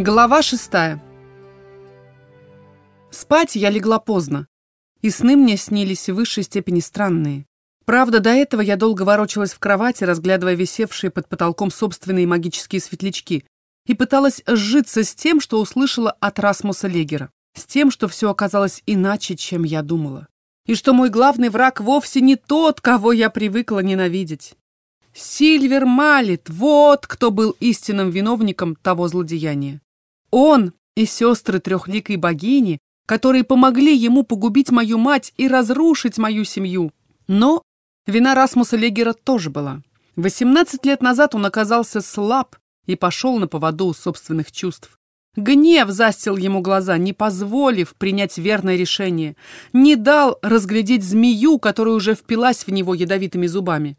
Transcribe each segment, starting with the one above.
Глава шестая. Спать я легла поздно, и сны мне снились в высшей степени странные. Правда, до этого я долго ворочалась в кровати, разглядывая висевшие под потолком собственные магические светлячки, и пыталась сжиться с тем, что услышала от Расмуса Легера, с тем, что все оказалось иначе, чем я думала, и что мой главный враг вовсе не тот, кого я привыкла ненавидеть. Сильвер Малит, вот кто был истинным виновником того злодеяния. Он и сестры трехликой богини, которые помогли ему погубить мою мать и разрушить мою семью. Но вина Расмуса Легера тоже была. 18 лет назад он оказался слаб и пошел на поводу у собственных чувств. Гнев застил ему глаза, не позволив принять верное решение, не дал разглядеть змею, которая уже впилась в него ядовитыми зубами.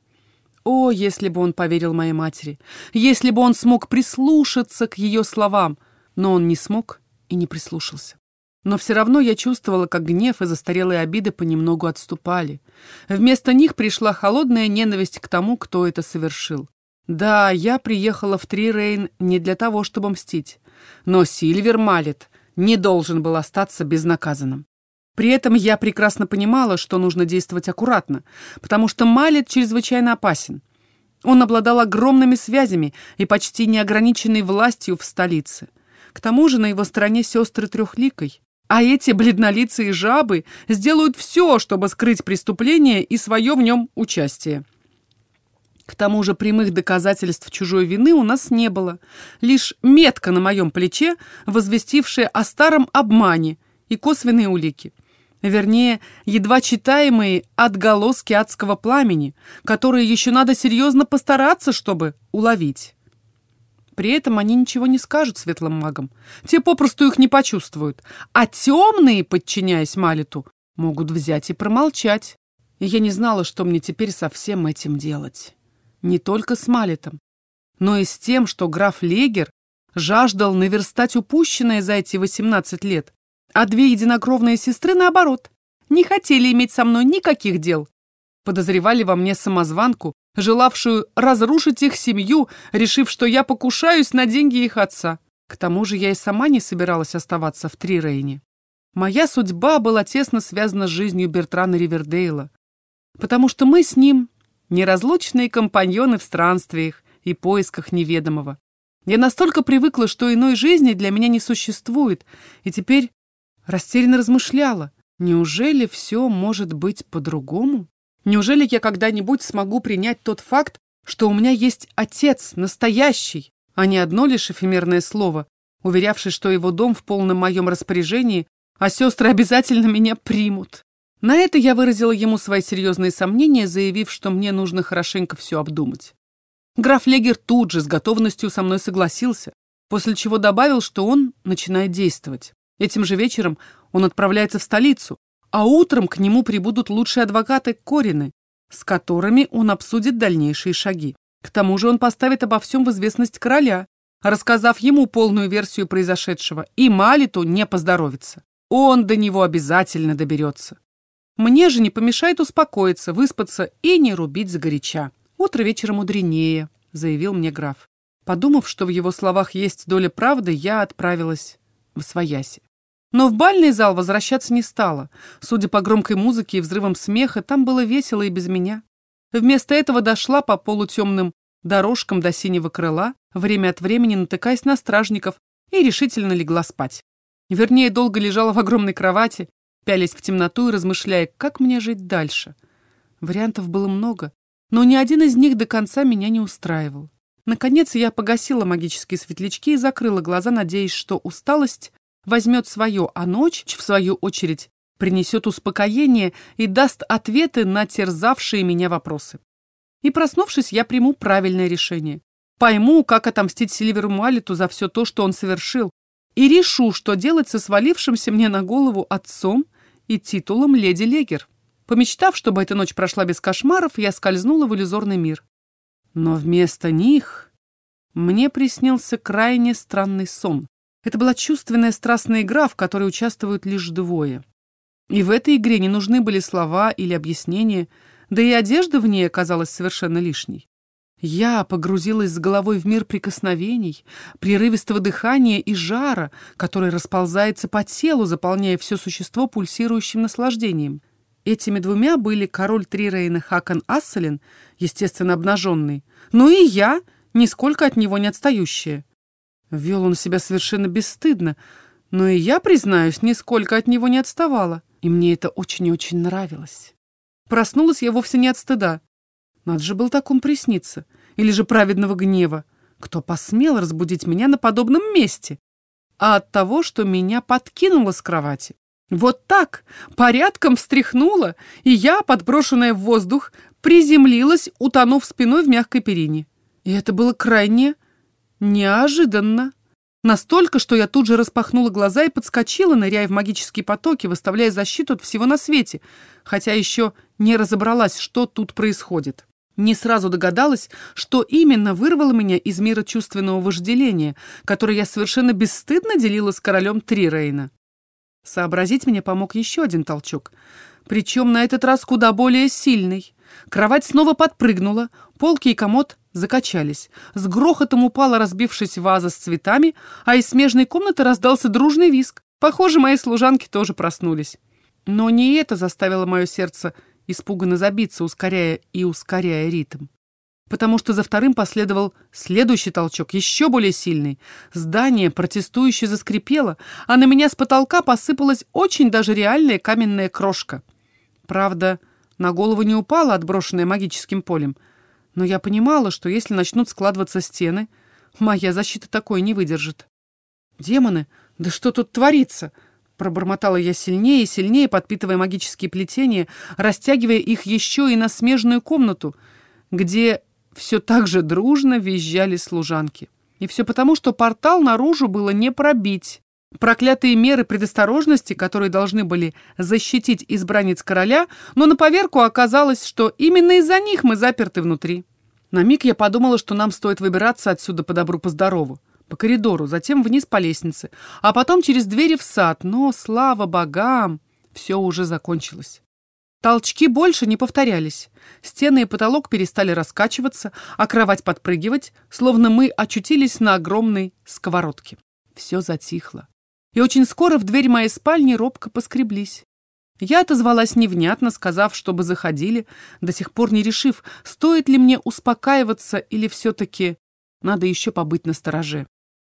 О, если бы он поверил моей матери, если бы он смог прислушаться к ее словам — но он не смог и не прислушался. Но все равно я чувствовала, как гнев и застарелые обиды понемногу отступали. Вместо них пришла холодная ненависть к тому, кто это совершил. Да, я приехала в Трирейн не для того, чтобы мстить. Но Сильвер Малет не должен был остаться безнаказанным. При этом я прекрасно понимала, что нужно действовать аккуратно, потому что Малет чрезвычайно опасен. Он обладал огромными связями и почти неограниченной властью в столице. К тому же на его стороне сестры трехликой. А эти бледнолицые жабы сделают все, чтобы скрыть преступление и свое в нем участие. К тому же прямых доказательств чужой вины у нас не было. Лишь метка на моем плече, возвестившая о старом обмане и косвенные улики. Вернее, едва читаемые отголоски адского пламени, которые еще надо серьезно постараться, чтобы уловить. При этом они ничего не скажут светлым магам. Те попросту их не почувствуют. А темные, подчиняясь Малиту, могут взять и промолчать. И я не знала, что мне теперь со всем этим делать. Не только с Малитом, но и с тем, что граф Легер жаждал наверстать упущенное за эти 18 лет, а две единокровные сестры, наоборот, не хотели иметь со мной никаких дел. Подозревали во мне самозванку, желавшую разрушить их семью, решив, что я покушаюсь на деньги их отца. К тому же я и сама не собиралась оставаться в Трирейне. Моя судьба была тесно связана с жизнью Бертрана Ривердейла, потому что мы с ним неразлучные компаньоны в странствиях и поисках неведомого. Я настолько привыкла, что иной жизни для меня не существует, и теперь растерянно размышляла, неужели все может быть по-другому? Неужели я когда-нибудь смогу принять тот факт, что у меня есть отец, настоящий, а не одно лишь эфемерное слово, уверявший, что его дом в полном моем распоряжении, а сестры обязательно меня примут? На это я выразила ему свои серьезные сомнения, заявив, что мне нужно хорошенько все обдумать. Граф Легер тут же с готовностью со мной согласился, после чего добавил, что он начинает действовать. Этим же вечером он отправляется в столицу, а утром к нему прибудут лучшие адвокаты Корины, с которыми он обсудит дальнейшие шаги. К тому же он поставит обо всем в известность короля, рассказав ему полную версию произошедшего, и Малиту не поздоровится. Он до него обязательно доберется. Мне же не помешает успокоиться, выспаться и не рубить загоряча. Утро вечера мудренее, заявил мне граф. Подумав, что в его словах есть доля правды, я отправилась в Свояси. Но в бальный зал возвращаться не стала. Судя по громкой музыке и взрывам смеха, там было весело и без меня. Вместо этого дошла по полутемным дорожкам до синего крыла, время от времени натыкаясь на стражников, и решительно легла спать. Вернее, долго лежала в огромной кровати, пялясь в темноту и размышляя, как мне жить дальше. Вариантов было много, но ни один из них до конца меня не устраивал. Наконец я погасила магические светлячки и закрыла глаза, надеясь, что усталость возьмет свое, а ночь, в свою очередь, принесет успокоение и даст ответы на терзавшие меня вопросы. И проснувшись, я приму правильное решение. Пойму, как отомстить Сильверу Малиту за все то, что он совершил, и решу, что делать со свалившимся мне на голову отцом и титулом леди Легер. Помечтав, чтобы эта ночь прошла без кошмаров, я скользнула в иллюзорный мир. Но вместо них мне приснился крайне странный сон. Это была чувственная страстная игра, в которой участвуют лишь двое. И в этой игре не нужны были слова или объяснения, да и одежда в ней оказалась совершенно лишней. Я погрузилась с головой в мир прикосновений, прерывистого дыхания и жара, который расползается по телу, заполняя все существо пульсирующим наслаждением. Этими двумя были король Трирейна Хакан Асселин, естественно обнаженный, ну и я, нисколько от него не отстающая. Вел он себя совершенно бесстыдно, но и я, признаюсь, нисколько от него не отставала, и мне это очень и очень нравилось. Проснулась я вовсе не от стыда. Надо же был такому присниться. Или же праведного гнева. Кто посмел разбудить меня на подобном месте? А от того, что меня подкинуло с кровати. Вот так, порядком встряхнула, и я, подброшенная в воздух, приземлилась, утонув спиной в мягкой перине. И это было крайне неожиданно. Настолько, что я тут же распахнула глаза и подскочила, ныряя в магические потоки, выставляя защиту от всего на свете, хотя еще не разобралась, что тут происходит. Не сразу догадалась, что именно вырвало меня из мира чувственного вожделения, которое я совершенно бесстыдно делила с королем Трирейна. Сообразить мне помог еще один толчок, причем на этот раз куда более сильный. Кровать снова подпрыгнула, полки и комод закачались. С грохотом упала разбившись ваза с цветами, а из смежной комнаты раздался дружный виск. Похоже, мои служанки тоже проснулись. Но не это заставило мое сердце испуганно забиться, ускоряя и ускоряя ритм. Потому что за вторым последовал следующий толчок, еще более сильный. Здание протестующе заскрипело, а на меня с потолка посыпалась очень даже реальная каменная крошка. Правда, на голову не упала, отброшенная магическим полем — но я понимала, что если начнут складываться стены, моя защита такое не выдержит. «Демоны, да что тут творится?» Пробормотала я сильнее и сильнее, подпитывая магические плетения, растягивая их еще и на смежную комнату, где все так же дружно визжали служанки. И все потому, что портал наружу было не пробить. Проклятые меры предосторожности, которые должны были защитить избранниц короля, но на поверку оказалось, что именно из-за них мы заперты внутри. На миг я подумала, что нам стоит выбираться отсюда по добру, по здорову, по коридору, затем вниз по лестнице, а потом через двери в сад, но, слава богам, все уже закончилось. Толчки больше не повторялись. Стены и потолок перестали раскачиваться, а кровать подпрыгивать, словно мы очутились на огромной сковородке. Все затихло и очень скоро в дверь моей спальни робко поскреблись. Я отозвалась невнятно, сказав, чтобы заходили, до сих пор не решив, стоит ли мне успокаиваться или все-таки надо еще побыть на стороже.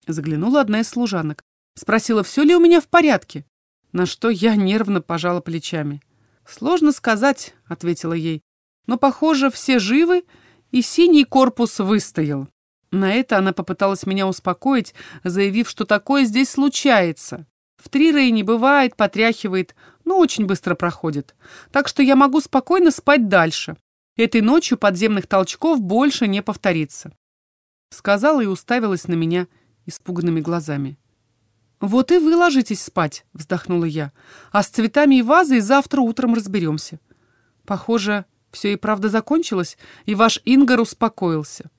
Заглянула одна из служанок. Спросила, все ли у меня в порядке, на что я нервно пожала плечами. «Сложно сказать», — ответила ей, «но, похоже, все живы, и синий корпус выстоял. На это она попыталась меня успокоить, заявив, что такое здесь случается. В Трирее не бывает, потряхивает, но очень быстро проходит. Так что я могу спокойно спать дальше. Этой ночью подземных толчков больше не повторится. Сказала и уставилась на меня испуганными глазами. «Вот и вы ложитесь спать», — вздохнула я. «А с цветами и вазой завтра утром разберемся. Похоже, все и правда закончилось, и ваш Ингар успокоился».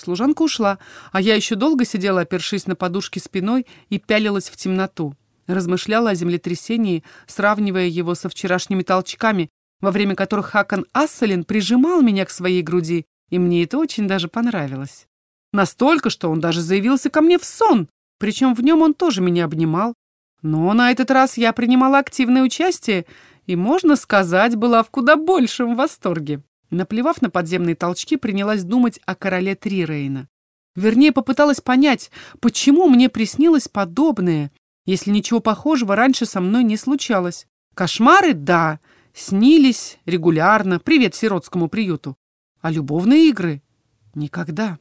Служанка ушла, а я еще долго сидела, опершись на подушке спиной и пялилась в темноту. Размышляла о землетрясении, сравнивая его со вчерашними толчками, во время которых Хакан Асселин прижимал меня к своей груди, и мне это очень даже понравилось. Настолько, что он даже заявился ко мне в сон, причем в нем он тоже меня обнимал. Но на этот раз я принимала активное участие и, можно сказать, была в куда большем восторге. Наплевав на подземные толчки, принялась думать о короле Трирейна. Вернее, попыталась понять, почему мне приснилось подобное, если ничего похожего раньше со мной не случалось. Кошмары — да, снились регулярно, привет сиротскому приюту. А любовные игры — никогда.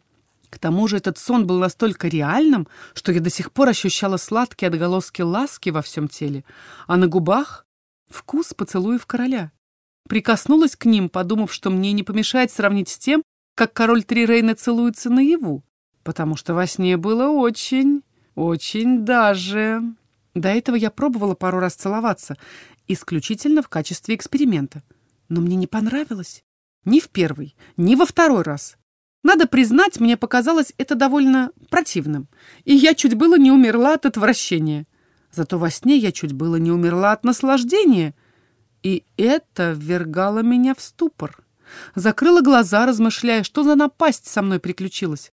К тому же этот сон был настолько реальным, что я до сих пор ощущала сладкие отголоски ласки во всем теле, а на губах — вкус поцелуев короля. Прикоснулась к ним, подумав, что мне не помешает сравнить с тем, как король Трирейна целуется наяву, потому что во сне было очень, очень даже... До этого я пробовала пару раз целоваться, исключительно в качестве эксперимента. Но мне не понравилось. Ни в первый, ни во второй раз. Надо признать, мне показалось это довольно противным, и я чуть было не умерла от отвращения. Зато во сне я чуть было не умерла от наслаждения — и это ввергало меня в ступор. Закрыла глаза, размышляя, что за напасть со мной приключилась.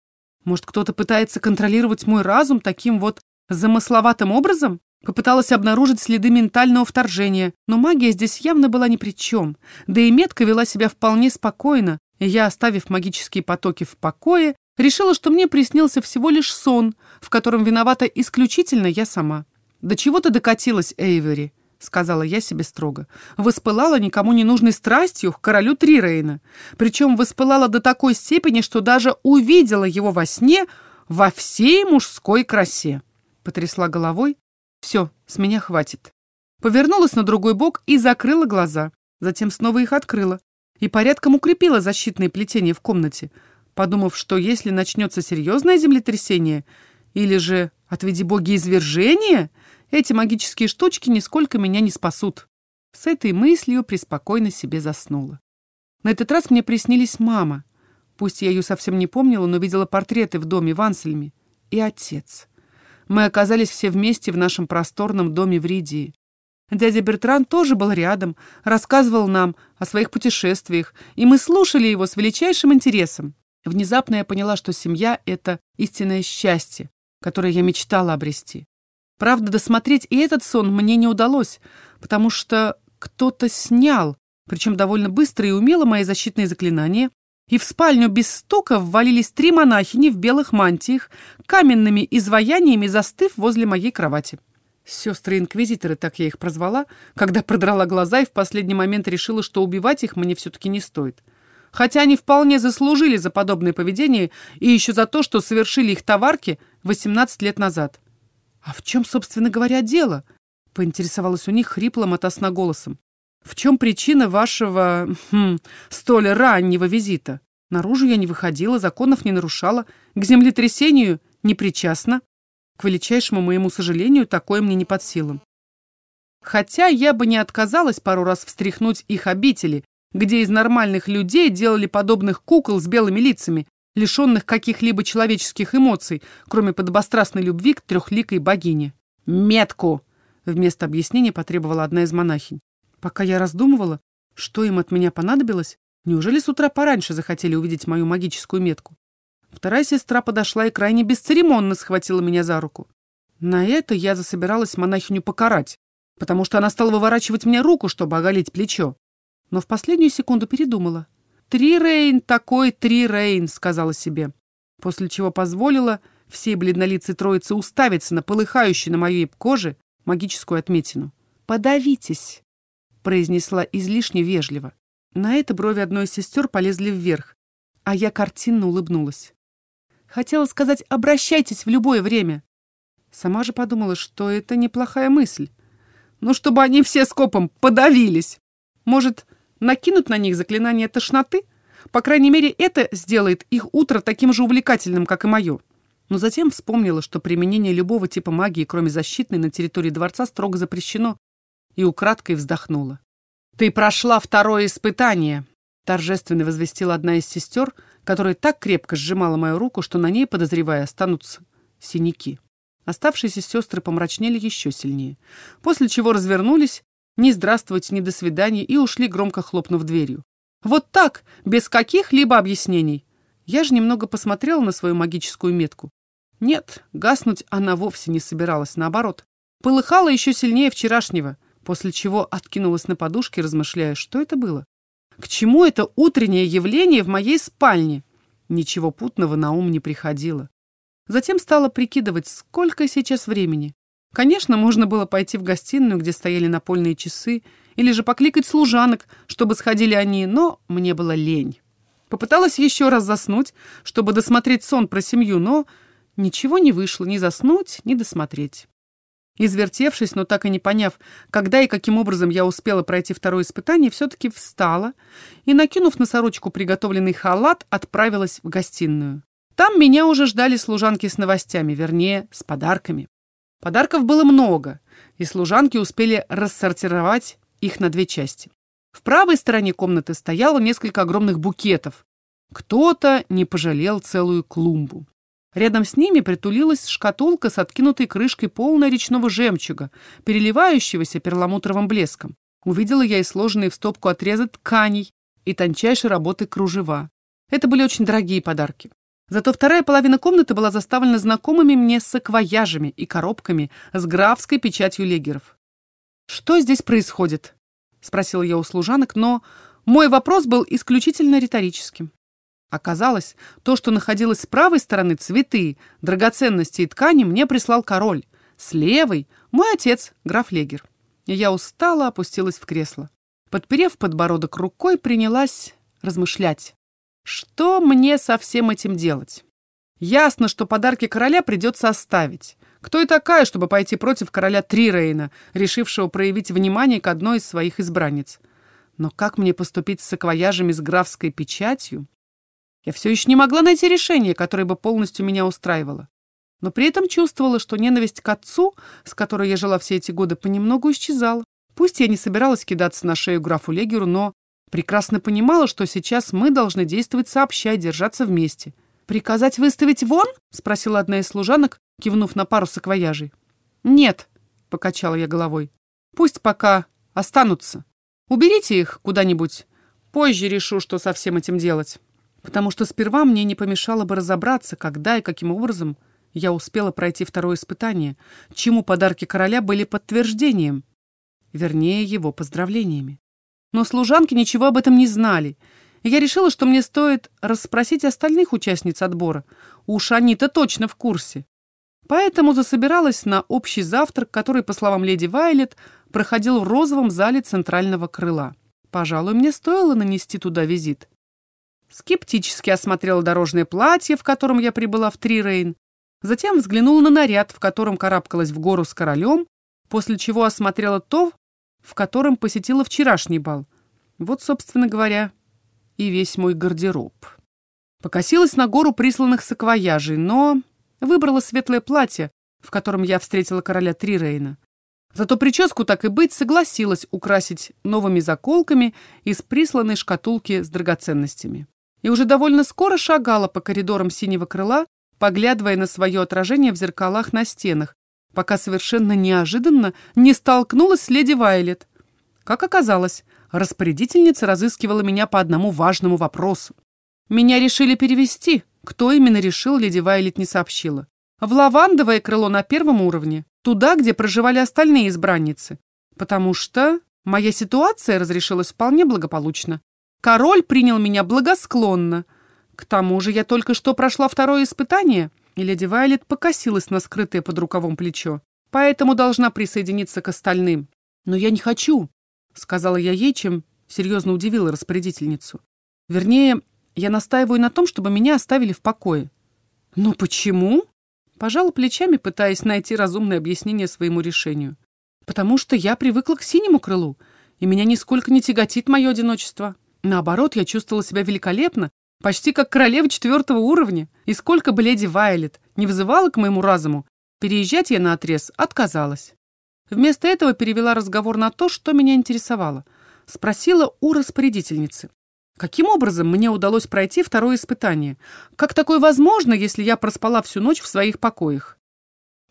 Может, кто-то пытается контролировать мой разум таким вот замысловатым образом? Попыталась обнаружить следы ментального вторжения, но магия здесь явно была ни при чем. Да и метка вела себя вполне спокойно, и я, оставив магические потоки в покое, решила, что мне приснился всего лишь сон, в котором виновата исключительно я сама. «До чего ты докатилась, Эйвери?» — сказала я себе строго. Воспылала никому не нужной страстью к королю Трирейна. Причем воспылала до такой степени, что даже увидела его во сне во всей мужской красе. Потрясла головой. «Все, с меня хватит». Повернулась на другой бок и закрыла глаза. Затем снова их открыла. И порядком укрепила защитные плетения в комнате, подумав, что если начнется серьезное землетрясение, или же, отведи боги, извержение, эти магические штучки нисколько меня не спасут. С этой мыслью преспокойно себе заснула. На этот раз мне приснились мама. Пусть я ее совсем не помнила, но видела портреты в доме в Ансельме. И отец. Мы оказались все вместе в нашем просторном доме в Ридии. Дядя Бертран тоже был рядом, рассказывал нам о своих путешествиях, и мы слушали его с величайшим интересом. Внезапно я поняла, что семья — это истинное счастье, которое я мечтала обрести. Правда, досмотреть и этот сон мне не удалось, потому что кто-то снял, причем довольно быстро и умело, мои защитные заклинания, и в спальню без стука ввалились три монахини в белых мантиях, каменными изваяниями застыв возле моей кровати. Сестры-инквизиторы, так я их прозвала, когда продрала глаза и в последний момент решила, что убивать их мне все-таки не стоит. Хотя они вполне заслужили за подобное поведение и еще за то, что совершили их товарки 18 лет назад. «А в чем, собственно говоря, дело?» — поинтересовалась у них хриплым от голосом. «В чем причина вашего хм, столь раннего визита? Наружу я не выходила, законов не нарушала, к землетрясению не причастна. К величайшему моему сожалению, такое мне не под силам. Хотя я бы не отказалась пару раз встряхнуть их обители, где из нормальных людей делали подобных кукол с белыми лицами, лишенных каких-либо человеческих эмоций, кроме подобострастной любви к трехликой богине. «Метку!» — вместо объяснения потребовала одна из монахинь. Пока я раздумывала, что им от меня понадобилось, неужели с утра пораньше захотели увидеть мою магическую метку? Вторая сестра подошла и крайне бесцеремонно схватила меня за руку. На это я засобиралась монахиню покарать, потому что она стала выворачивать мне руку, чтобы оголить плечо. Но в последнюю секунду передумала. «Три Рейн, такой три Рейн», — сказала себе, после чего позволила всей бледнолицей троице уставиться на полыхающую на моей коже магическую отметину. «Подавитесь», — произнесла излишне вежливо. На это брови одной из сестер полезли вверх, а я картинно улыбнулась. Хотела сказать «обращайтесь в любое время». Сама же подумала, что это неплохая мысль. Ну, чтобы они все скопом подавились. Может, накинут на них заклинание тошноты? По крайней мере, это сделает их утро таким же увлекательным, как и мое. Но затем вспомнила, что применение любого типа магии, кроме защитной, на территории дворца строго запрещено, и украдкой вздохнула. «Ты прошла второе испытание», — торжественно возвестила одна из сестер, которая так крепко сжимала мою руку, что на ней, подозревая, останутся синяки. Оставшиеся сестры помрачнели еще сильнее, после чего развернулись ни здравствуйте, ни до свидания, и ушли, громко хлопнув дверью. Вот так, без каких-либо объяснений. Я же немного посмотрела на свою магическую метку. Нет, гаснуть она вовсе не собиралась, наоборот. Полыхала еще сильнее вчерашнего, после чего откинулась на подушке, размышляя, что это было. К чему это утреннее явление в моей спальне? Ничего путного на ум не приходило. Затем стала прикидывать, сколько сейчас времени. Конечно, можно было пойти в гостиную, где стояли напольные часы, или же покликать служанок, чтобы сходили они, но мне было лень. Попыталась еще раз заснуть, чтобы досмотреть сон про семью, но ничего не вышло, ни заснуть, ни досмотреть. Извертевшись, но так и не поняв, когда и каким образом я успела пройти второе испытание, все-таки встала и, накинув на сорочку приготовленный халат, отправилась в гостиную. Там меня уже ждали служанки с новостями, вернее, с подарками. Подарков было много, и служанки успели рассортировать их на две части. В правой стороне комнаты стояло несколько огромных букетов. Кто-то не пожалел целую клумбу. Рядом с ними притулилась шкатулка с откинутой крышкой полной речного жемчуга, переливающегося перламутровым блеском. Увидела я и сложенные в стопку отрезы тканей, и тончайшей работы кружева. Это были очень дорогие подарки. Зато вторая половина комнаты была заставлена знакомыми мне саквояжами и коробками с графской печатью легеров. «Что здесь происходит?» — спросила я у служанок, но мой вопрос был исключительно риторическим. Оказалось, то, что находилось с правой стороны цветы, драгоценности и ткани, мне прислал король. С левой — мой отец, граф Легер. Я устала, опустилась в кресло. Подперев подбородок рукой, принялась размышлять. Что мне со всем этим делать? Ясно, что подарки короля придется оставить. Кто и такая, чтобы пойти против короля Трирейна, решившего проявить внимание к одной из своих избранниц? Но как мне поступить с саквояжами с графской печатью? Я все еще не могла найти решение, которое бы полностью меня устраивало. Но при этом чувствовала, что ненависть к отцу, с которой я жила все эти годы, понемногу исчезала. Пусть я не собиралась кидаться на шею графу Легеру, но прекрасно понимала, что сейчас мы должны действовать сообща и держаться вместе. «Приказать выставить вон?» — спросила одна из служанок, кивнув на пару саквояжей. «Нет», — покачала я головой. «Пусть пока останутся. Уберите их куда-нибудь. Позже решу, что со всем этим делать. Потому что сперва мне не помешало бы разобраться, когда и каким образом я успела пройти второе испытание, чему подарки короля были подтверждением, вернее, его поздравлениями. Но служанки ничего об этом не знали, и я решила, что мне стоит расспросить остальных участниц отбора. Уж они-то точно в курсе. Поэтому засобиралась на общий завтрак, который, по словам леди Вайлет, проходил в розовом зале центрального крыла. Пожалуй, мне стоило нанести туда визит. Скептически осмотрела дорожное платье, в котором я прибыла в Трирейн, затем взглянула на наряд, в котором карабкалась в гору с королем, после чего осмотрела то, в котором посетила вчерашний бал. Вот, собственно говоря, и весь мой гардероб. Покосилась на гору присланных саквояжей, но выбрала светлое платье, в котором я встретила короля Трирейна. Зато прическу, так и быть, согласилась украсить новыми заколками из присланной шкатулки с драгоценностями. И уже довольно скоро шагала по коридорам синего крыла, поглядывая на свое отражение в зеркалах на стенах, пока совершенно неожиданно не столкнулась с леди Вайлет. Как оказалось, распорядительница разыскивала меня по одному важному вопросу. Меня решили перевести. Кто именно решил, леди Вайлет не сообщила. В лавандовое крыло на первом уровне, туда, где проживали остальные избранницы. Потому что моя ситуация разрешилась вполне благополучно. Король принял меня благосклонно. К тому же я только что прошла второе испытание, и леди Вайлет покосилась на скрытое под рукавом плечо, поэтому должна присоединиться к остальным. «Но я не хочу», — сказала я ей, чем серьезно удивила распорядительницу. «Вернее, я настаиваю на том, чтобы меня оставили в покое». «Но почему?» Пожала плечами, пытаясь найти разумное объяснение своему решению. «Потому что я привыкла к синему крылу, и меня нисколько не тяготит мое одиночество. Наоборот, я чувствовала себя великолепно, Почти как королева четвертого уровня. И сколько бы леди Вайлет не вызывала к моему разуму, переезжать я на отрез отказалась. Вместо этого перевела разговор на то, что меня интересовало. Спросила у распорядительницы. Каким образом мне удалось пройти второе испытание? Как такое возможно, если я проспала всю ночь в своих покоях?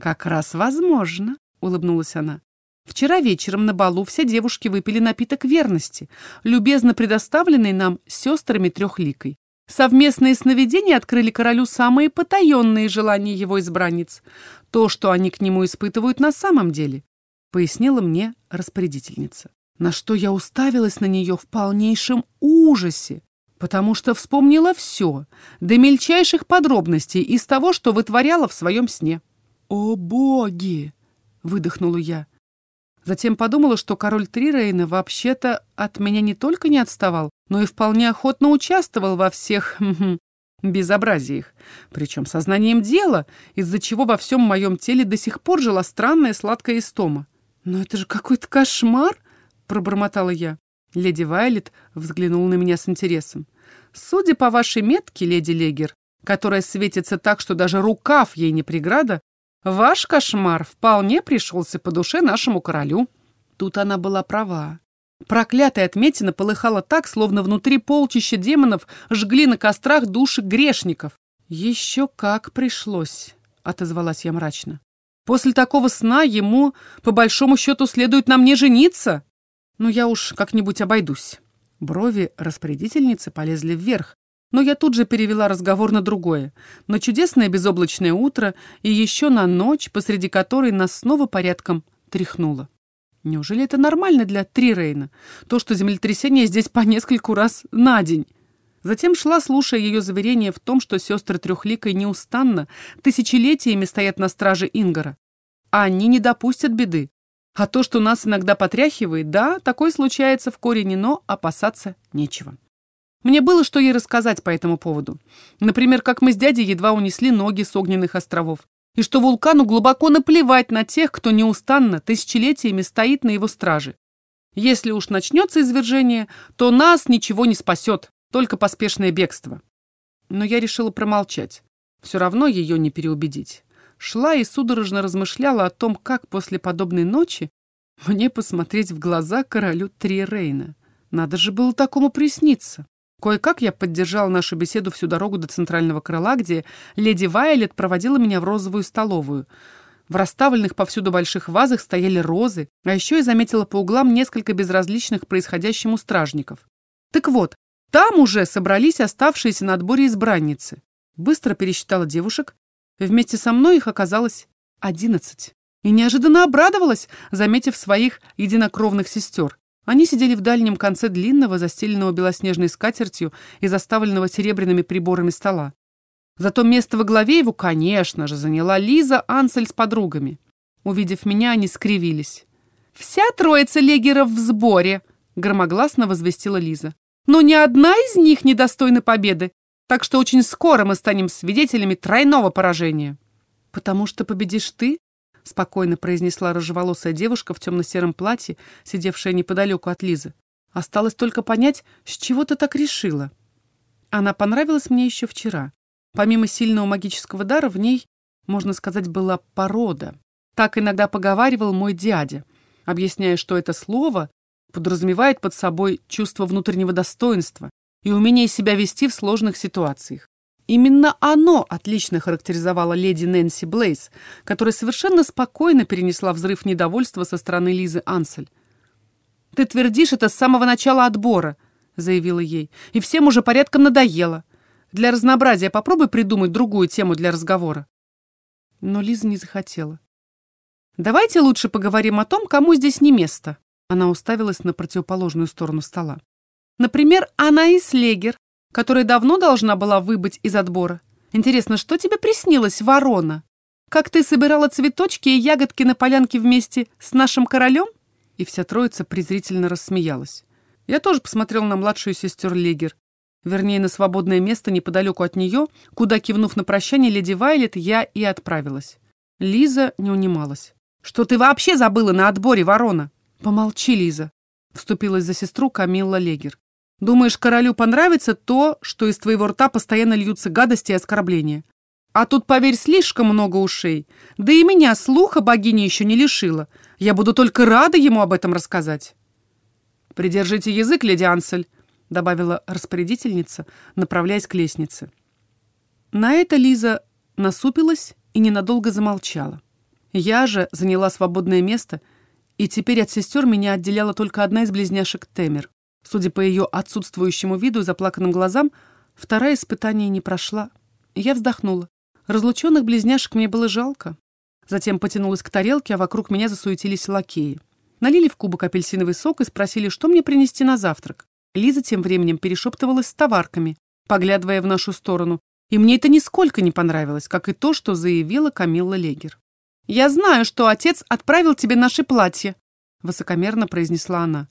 Как раз возможно, улыбнулась она. Вчера вечером на балу все девушки выпили напиток верности, любезно предоставленный нам сестрами трехликой. Совместные сновидения открыли королю самые потаенные желания его избранниц. То, что они к нему испытывают на самом деле, пояснила мне распорядительница. На что я уставилась на нее в полнейшем ужасе, потому что вспомнила все, до мельчайших подробностей из того, что вытворяла в своем сне. «О, боги!» — выдохнула я. Затем подумала, что король Трирейна вообще-то от меня не только не отставал, но и вполне охотно участвовал во всех безобразиях, причем сознанием дела, из-за чего во всем моем теле до сих пор жила странная сладкая истома. «Но это же какой-то кошмар!» — пробормотала я. Леди Вайлет взглянула на меня с интересом. «Судя по вашей метке, леди Легер, которая светится так, что даже рукав ей не преграда, Ваш кошмар вполне пришелся по душе нашему королю». Тут она была права. Проклятая отметина полыхала так, словно внутри полчища демонов жгли на кострах души грешников. «Еще как пришлось», — отозвалась я мрачно. «После такого сна ему, по большому счету, следует на мне жениться. Но я уж как-нибудь обойдусь». Брови распорядительницы полезли вверх, но я тут же перевела разговор на другое, на чудесное безоблачное утро и еще на ночь, посреди которой нас снова порядком тряхнуло. Неужели это нормально для Трирейна? То, что землетрясение здесь по нескольку раз на день. Затем шла, слушая ее заверение в том, что сестры Трехликой неустанно, тысячелетиями стоят на страже Ингара. А они не допустят беды. А то, что нас иногда потряхивает, да, такое случается в корени, но опасаться нечего. Мне было что ей рассказать по этому поводу. Например, как мы с дядей едва унесли ноги с огненных островов, и что вулкану глубоко наплевать на тех, кто неустанно тысячелетиями стоит на его страже. Если уж начнется извержение, то нас ничего не спасет, только поспешное бегство. Но я решила промолчать. Все равно ее не переубедить. Шла и судорожно размышляла о том, как после подобной ночи мне посмотреть в глаза королю Триерейна. Надо же было такому присниться. Кое-как я поддержала нашу беседу всю дорогу до центрального крыла, где леди Вайлет проводила меня в розовую столовую. В расставленных повсюду больших вазах стояли розы, а еще я заметила по углам несколько безразличных происходящему стражников. Так вот, там уже собрались оставшиеся на отборе избранницы. Быстро пересчитала девушек. Вместе со мной их оказалось одиннадцать. И неожиданно обрадовалась, заметив своих единокровных сестер. Они сидели в дальнем конце длинного, застеленного белоснежной скатертью и заставленного серебряными приборами стола. Зато место во главе его, конечно же, заняла Лиза Ансель с подругами. Увидев меня, они скривились. «Вся троица легеров в сборе!» — громогласно возвестила Лиза. «Но ни одна из них не достойна победы, так что очень скоро мы станем свидетелями тройного поражения». «Потому что победишь ты?» Спокойно произнесла рыжеволосая девушка в темно-сером платье, сидевшая неподалеку от Лизы. Осталось только понять, с чего ты так решила. Она понравилась мне еще вчера. Помимо сильного магического дара, в ней, можно сказать, была порода. Так иногда поговаривал мой дядя, объясняя, что это слово подразумевает под собой чувство внутреннего достоинства и умение себя вести в сложных ситуациях. Именно оно отлично характеризовало леди Нэнси Блейз, которая совершенно спокойно перенесла взрыв недовольства со стороны Лизы Ансель. «Ты твердишь это с самого начала отбора», — заявила ей, — «и всем уже порядком надоело. Для разнообразия попробуй придумать другую тему для разговора». Но Лиза не захотела. «Давайте лучше поговорим о том, кому здесь не место». Она уставилась на противоположную сторону стола. «Например, Анаис Легер, которая давно должна была выбыть из отбора. Интересно, что тебе приснилось, ворона? Как ты собирала цветочки и ягодки на полянке вместе с нашим королем?» И вся троица презрительно рассмеялась. Я тоже посмотрел на младшую сестер Легер. Вернее, на свободное место неподалеку от нее, куда, кивнув на прощание леди Вайлет, я и отправилась. Лиза не унималась. «Что ты вообще забыла на отборе, ворона?» «Помолчи, Лиза», — вступилась за сестру Камилла Легер. Думаешь, королю понравится то, что из твоего рта постоянно льются гадости и оскорбления? А тут, поверь, слишком много ушей. Да и меня слуха богиня еще не лишила. Я буду только рада ему об этом рассказать. «Придержите язык, леди Ансель», — добавила распорядительница, направляясь к лестнице. На это Лиза насупилась и ненадолго замолчала. Я же заняла свободное место, и теперь от сестер меня отделяла только одна из близняшек Темер. Судя по ее отсутствующему виду и заплаканным глазам, вторая испытание не прошла. Я вздохнула. Разлученных близняшек мне было жалко. Затем потянулась к тарелке, а вокруг меня засуетились лакеи. Налили в кубок апельсиновый сок и спросили, что мне принести на завтрак. Лиза тем временем перешептывалась с товарками, поглядывая в нашу сторону, и мне это нисколько не понравилось, как и то, что заявила Камилла Легер. «Я знаю, что отец отправил тебе наши платья», — высокомерно произнесла она.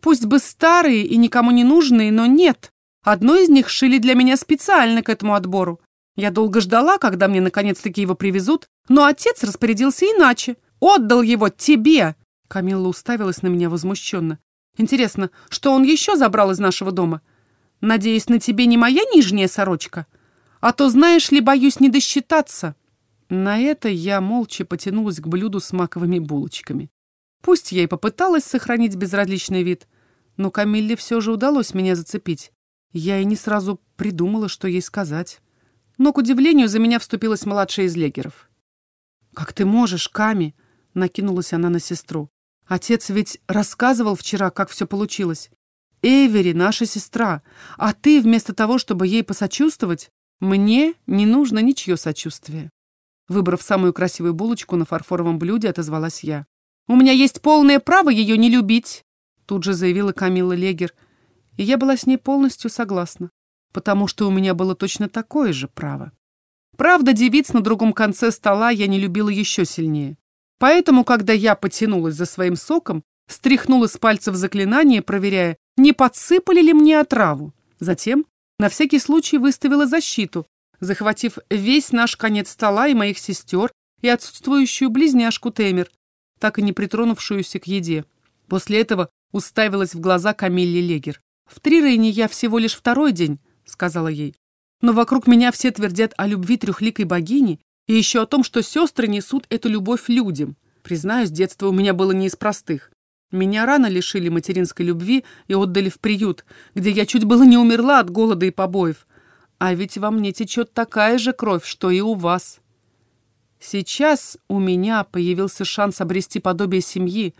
Пусть бы старые и никому не нужные, но нет. Одно из них шили для меня специально к этому отбору. Я долго ждала, когда мне наконец-таки его привезут, но отец распорядился иначе. Отдал его тебе. Камилла уставилась на меня возмущенно. Интересно, что он еще забрал из нашего дома? Надеюсь, на тебе не моя нижняя сорочка? А то, знаешь ли, боюсь не досчитаться. На это я молча потянулась к блюду с маковыми булочками. Пусть я и попыталась сохранить безразличный вид, но Камилле все же удалось меня зацепить. Я и не сразу придумала, что ей сказать. Но, к удивлению, за меня вступилась младшая из легеров. «Как ты можешь, Ками?» — накинулась она на сестру. «Отец ведь рассказывал вчера, как все получилось. Эвери наша сестра, а ты, вместо того, чтобы ей посочувствовать, мне не нужно ничье сочувствие. Выбрав самую красивую булочку на фарфоровом блюде, отозвалась я. «У меня есть полное право ее не любить», тут же заявила Камила Легер, и я была с ней полностью согласна, потому что у меня было точно такое же право. Правда, девиц на другом конце стола я не любила еще сильнее. Поэтому, когда я потянулась за своим соком, стряхнула с пальцев заклинание, проверяя, не подсыпали ли мне отраву. Затем на всякий случай выставила защиту, захватив весь наш конец стола и моих сестер, и отсутствующую близняшку Темер, так и не притронувшуюся к еде. После этого уставилась в глаза Камилле Легер. «В Трирейне я всего лишь второй день», — сказала ей. «Но вокруг меня все твердят о любви трехликой богини и еще о том, что сестры несут эту любовь людям. Признаюсь, детство у меня было не из простых. Меня рано лишили материнской любви и отдали в приют, где я чуть было не умерла от голода и побоев. А ведь во мне течет такая же кровь, что и у вас. Сейчас у меня появился шанс обрести подобие семьи,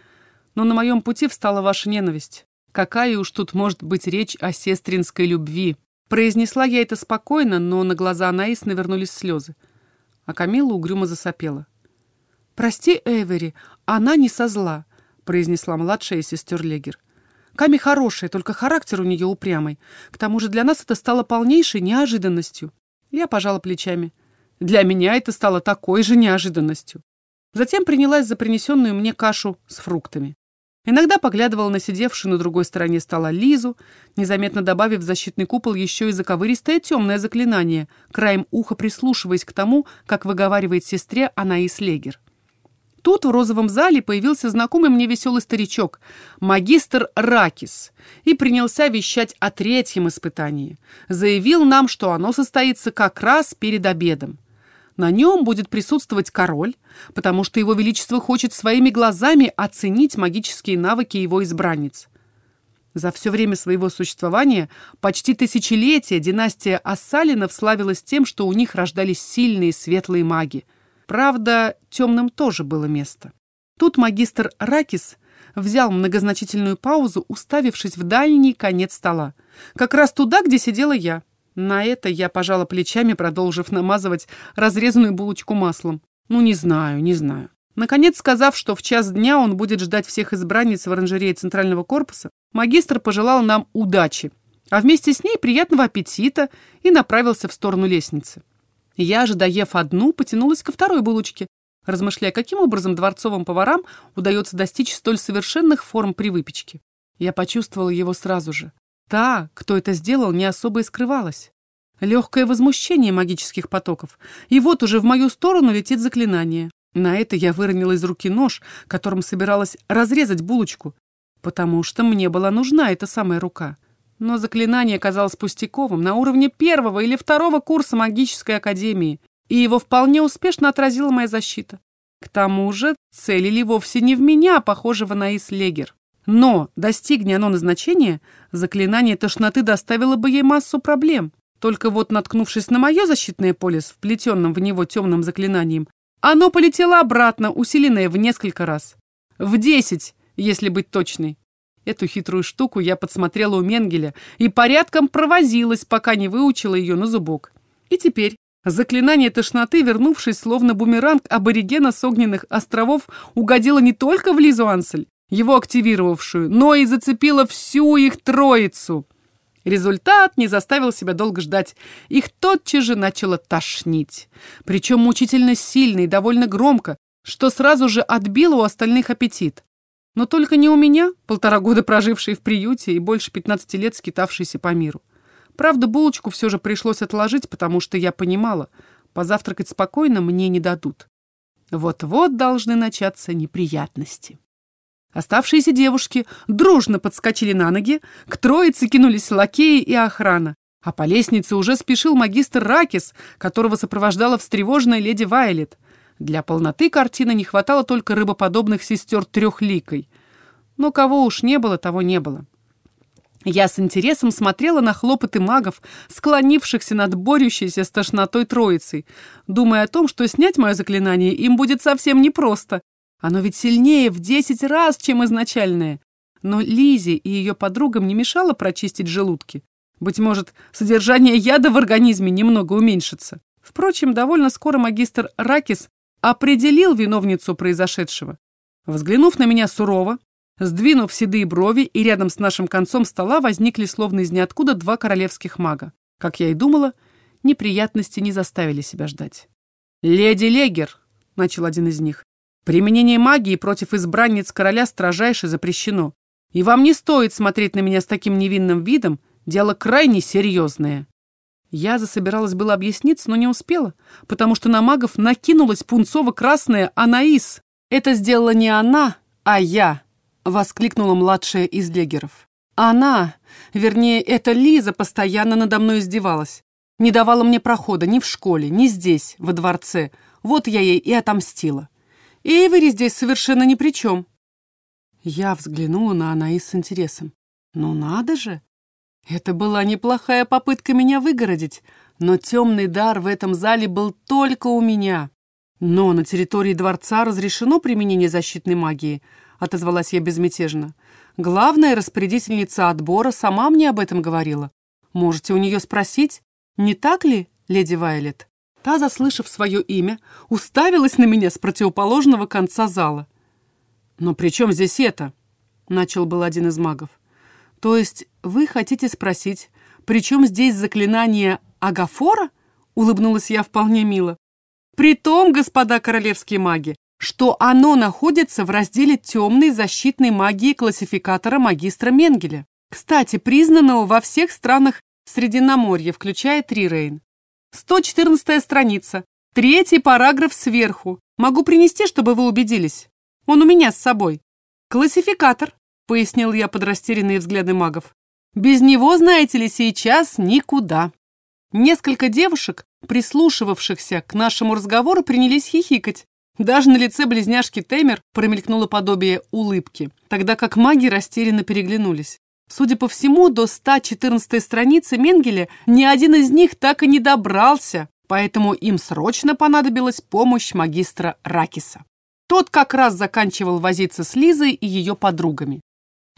но на моем пути встала ваша ненависть. Какая уж тут может быть речь о сестринской любви? Произнесла я это спокойно, но на глаза Анаис навернулись слезы. А Камила угрюмо засопела. «Прости, Эвери, она не со зла. — произнесла младшая сестер Легер. «Ками хорошая, только характер у нее упрямый. К тому же для нас это стало полнейшей неожиданностью». Я пожала плечами. Для меня это стало такой же неожиданностью. Затем принялась за принесенную мне кашу с фруктами. Иногда поглядывала на сидевшую на другой стороне стола Лизу, незаметно добавив в защитный купол еще и заковыристое темное заклинание, краем уха прислушиваясь к тому, как выговаривает сестре Анаис Легер. Тут в розовом зале появился знакомый мне веселый старичок, магистр Ракис, и принялся вещать о третьем испытании. Заявил нам, что оно состоится как раз перед обедом. На нем будет присутствовать король, потому что его величество хочет своими глазами оценить магические навыки его избранниц. За все время своего существования, почти тысячелетия, династия Ассалинов славилась тем, что у них рождались сильные светлые маги – Правда, темным тоже было место. Тут магистр Ракис взял многозначительную паузу, уставившись в дальний конец стола. Как раз туда, где сидела я. На это я пожала плечами, продолжив намазывать разрезанную булочку маслом. Ну, не знаю, не знаю. Наконец, сказав, что в час дня он будет ждать всех избранниц в оранжерее Центрального корпуса, магистр пожелал нам удачи, а вместе с ней приятного аппетита и направился в сторону лестницы. Я же, доев одну, потянулась ко второй булочке, размышляя, каким образом дворцовым поварам удается достичь столь совершенных форм при выпечке. Я почувствовала его сразу же. Та, кто это сделал, не особо и скрывалась. Легкое возмущение магических потоков. И вот уже в мою сторону летит заклинание. На это я выронила из руки нож, которым собиралась разрезать булочку, потому что мне была нужна эта самая рука. Но заклинание казалось пустяковым на уровне первого или второго курса магической академии, и его вполне успешно отразила моя защита. К тому же целили вовсе не в меня, похожего на Ислегер. Но, достигни оно назначения, заклинание тошноты доставило бы ей массу проблем. Только вот, наткнувшись на мое защитное поле с вплетенным в него темным заклинанием, оно полетело обратно, усиленное в несколько раз. В десять, если быть точной. Эту хитрую штуку я подсмотрела у Менгеля и порядком провозилась, пока не выучила ее на зубок. И теперь заклинание тошноты, вернувшись словно бумеранг аборигена с огненных островов, угодило не только в Лизу Ансель, его активировавшую, но и зацепило всю их троицу. Результат не заставил себя долго ждать. Их тотчас же начало тошнить. Причем мучительно сильно и довольно громко, что сразу же отбило у остальных аппетит. Но только не у меня, полтора года прожившей в приюте и больше 15 лет скитавшейся по миру. Правда, булочку все же пришлось отложить, потому что я понимала, позавтракать спокойно мне не дадут. Вот-вот должны начаться неприятности. Оставшиеся девушки дружно подскочили на ноги, к троице кинулись лакеи и охрана, а по лестнице уже спешил магистр Ракис, которого сопровождала встревоженная леди Вайлет. Для полноты картины не хватало только рыбоподобных сестер трехликой. Но кого уж не было, того не было. Я с интересом смотрела на хлопоты магов, склонившихся над борющейся с тошнотой троицей, думая о том, что снять мое заклинание им будет совсем непросто. Оно ведь сильнее в десять раз, чем изначальное. Но Лизе и ее подругам не мешало прочистить желудки. Быть может, содержание яда в организме немного уменьшится. Впрочем, довольно скоро магистр Ракис определил виновницу произошедшего. Взглянув на меня сурово, сдвинув седые брови, и рядом с нашим концом стола возникли словно из ниоткуда два королевских мага. Как я и думала, неприятности не заставили себя ждать. «Леди Легер», — начал один из них, — «применение магии против избранниц короля строжайше запрещено, и вам не стоит смотреть на меня с таким невинным видом, дело крайне серьезное». Я засобиралась было объясниться, но не успела, потому что на магов накинулась пунцово-красная Анаис. Это сделала не она, а я, воскликнула младшая из легеров. Она, вернее, эта Лиза постоянно надо мной издевалась. Не давала мне прохода ни в школе, ни здесь, во дворце. Вот я ей и отомстила. Эйвери здесь совершенно ни при чем. Я взглянула на Анаис с интересом. Ну надо же! Это была неплохая попытка меня выгородить, но темный дар в этом зале был только у меня. Но на территории дворца разрешено применение защитной магии, отозвалась я безмятежно. Главная распорядительница отбора сама мне об этом говорила. Можете у нее спросить, не так ли, леди Вайлет? Та, заслышав свое имя, уставилась на меня с противоположного конца зала. «Но при чем здесь это?» — начал был один из магов. «То есть вы хотите спросить, при чем здесь заклинание Агафора?» — улыбнулась я вполне мило. «Притом, господа королевские маги, что оно находится в разделе темной защитной магии классификатора магистра Менгеля, кстати, признанного во всех странах Средиземноморья, включая Трирейн. 114 страница, третий параграф сверху. Могу принести, чтобы вы убедились. Он у меня с собой. Классификатор пояснил я под растерянные взгляды магов. Без него, знаете ли, сейчас никуда. Несколько девушек, прислушивавшихся к нашему разговору, принялись хихикать. Даже на лице близняшки Темер промелькнуло подобие улыбки, тогда как маги растерянно переглянулись. Судя по всему, до 114 страницы Менгеля ни один из них так и не добрался, поэтому им срочно понадобилась помощь магистра Ракиса. Тот как раз заканчивал возиться с Лизой и ее подругами.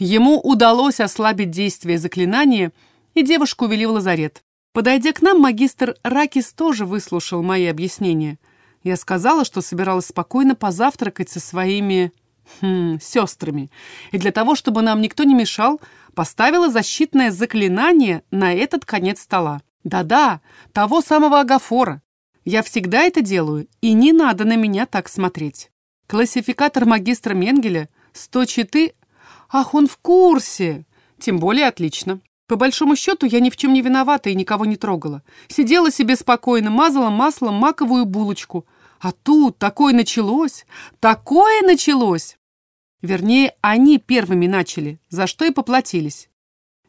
Ему удалось ослабить действие заклинания, и девушку увели в лазарет. Подойдя к нам, магистр Ракис тоже выслушал мои объяснения. Я сказала, что собиралась спокойно позавтракать со своими... Хм, сестрами. И для того, чтобы нам никто не мешал, поставила защитное заклинание на этот конец стола. Да-да, того самого Агафора. Я всегда это делаю, и не надо на меня так смотреть. Классификатор магистра Менгеля 104 Ах, он в курсе! Тем более отлично. По большому счету, я ни в чем не виновата и никого не трогала. Сидела себе спокойно, мазала маслом маковую булочку. А тут такое началось, такое началось! Вернее, они первыми начали, за что и поплатились.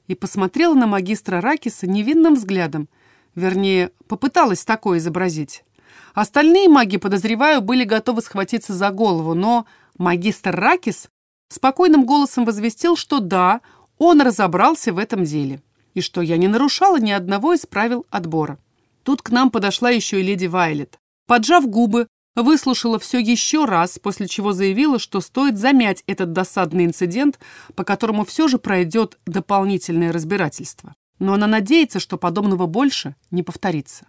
И посмотрела на магистра Ракиса невинным взглядом. Вернее, попыталась такое изобразить. Остальные маги, подозреваю, были готовы схватиться за голову, но магистр Ракис спокойным голосом возвестил, что да, он разобрался в этом деле, и что я не нарушала ни одного из правил отбора. Тут к нам подошла еще и леди Вайлет. Поджав губы, выслушала все еще раз, после чего заявила, что стоит замять этот досадный инцидент, по которому все же пройдет дополнительное разбирательство. Но она надеется, что подобного больше не повторится.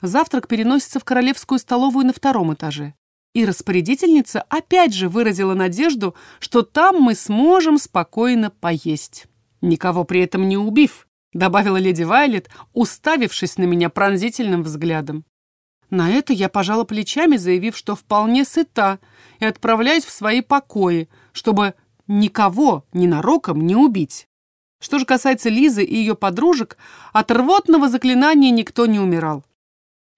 Завтрак переносится в королевскую столовую на втором этаже. И распорядительница опять же выразила надежду, что там мы сможем спокойно поесть. Никого при этом не убив, добавила леди Вайлет, уставившись на меня пронзительным взглядом. На это я пожала плечами, заявив, что вполне сыта, и отправляюсь в свои покои, чтобы никого ненароком не убить. Что же касается Лизы и ее подружек, от рвотного заклинания никто не умирал.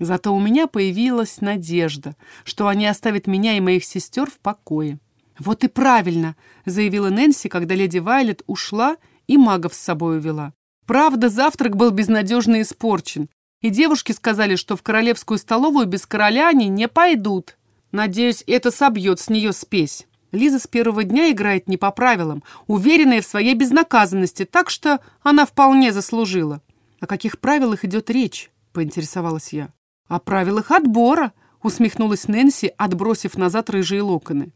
Зато у меня появилась надежда, что они оставят меня и моих сестер в покое. «Вот и правильно», — заявила Нэнси, когда леди Вайлет ушла и магов с собой увела. Правда, завтрак был безнадежно испорчен, и девушки сказали, что в королевскую столовую без короля они не пойдут. Надеюсь, это собьет с нее спесь. Лиза с первого дня играет не по правилам, уверенная в своей безнаказанности, так что она вполне заслужила. О каких правилах идет речь, поинтересовалась я. «О правилах отбора», — усмехнулась Нэнси, отбросив назад рыжие локоны.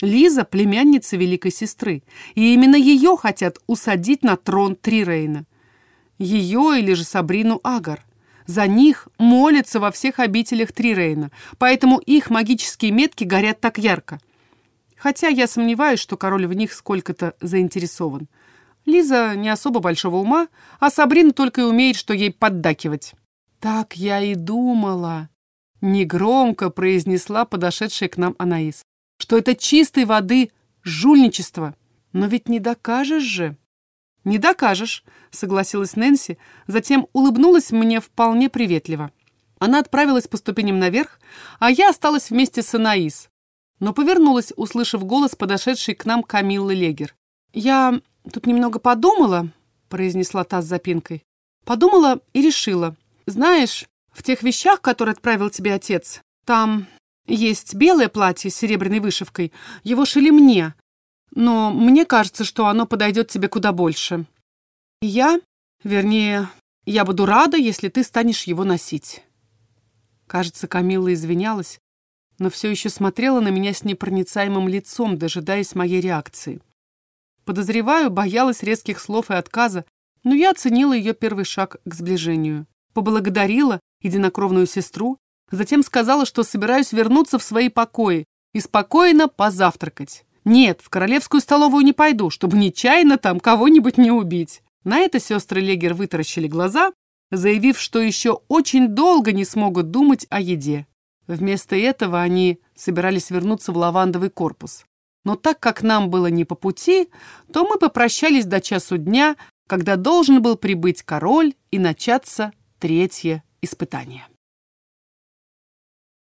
Лиза – племянница великой сестры, и именно ее хотят усадить на трон Трирейна. Ее или же Сабрину Агар. За них молятся во всех обителях Трирейна, поэтому их магические метки горят так ярко. Хотя я сомневаюсь, что король в них сколько-то заинтересован. Лиза не особо большого ума, а Сабрина только и умеет, что ей поддакивать. «Так я и думала», — негромко произнесла подошедшая к нам Анаис что это чистой воды жульничество. Но ведь не докажешь же. Не докажешь, согласилась Нэнси, затем улыбнулась мне вполне приветливо. Она отправилась по ступеням наверх, а я осталась вместе с Анаис, но повернулась, услышав голос подошедшей к нам Камиллы Легер. «Я тут немного подумала», — произнесла та с запинкой. «Подумала и решила. Знаешь, в тех вещах, которые отправил тебе отец, там есть белое платье с серебряной вышивкой. Его шили мне. Но мне кажется, что оно подойдет тебе куда больше. И я, вернее, я буду рада, если ты станешь его носить. Кажется, Камилла извинялась, но все еще смотрела на меня с непроницаемым лицом, дожидаясь моей реакции. Подозреваю, боялась резких слов и отказа, но я оценила ее первый шаг к сближению. Поблагодарила единокровную сестру Затем сказала, что собираюсь вернуться в свои покои и спокойно позавтракать. Нет, в королевскую столовую не пойду, чтобы нечаянно там кого-нибудь не убить. На это сестры Легер вытаращили глаза, заявив, что еще очень долго не смогут думать о еде. Вместо этого они собирались вернуться в лавандовый корпус. Но так как нам было не по пути, то мы попрощались до часу дня, когда должен был прибыть король и начаться третье испытание.